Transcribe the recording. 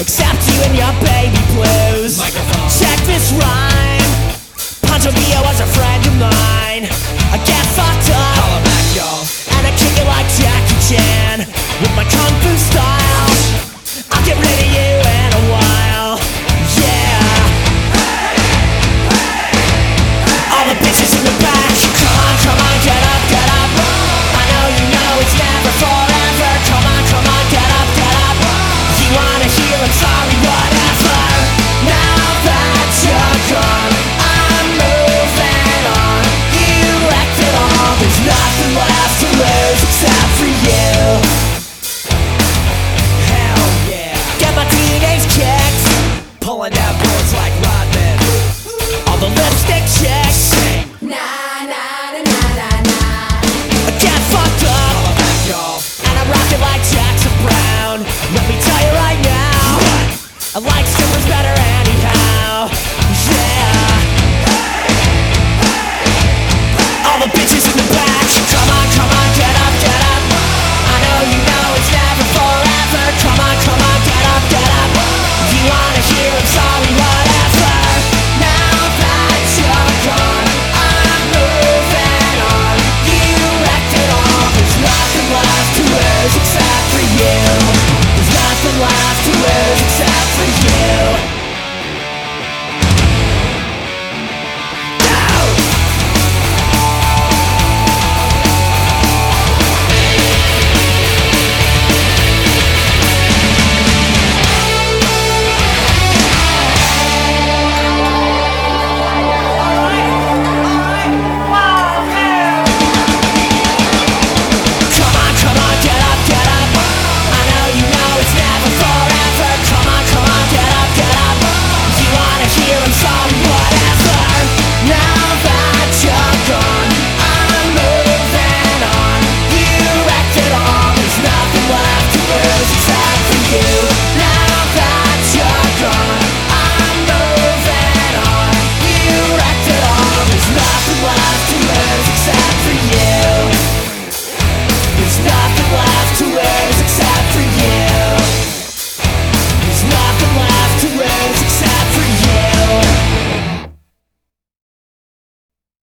Except you and your baby blue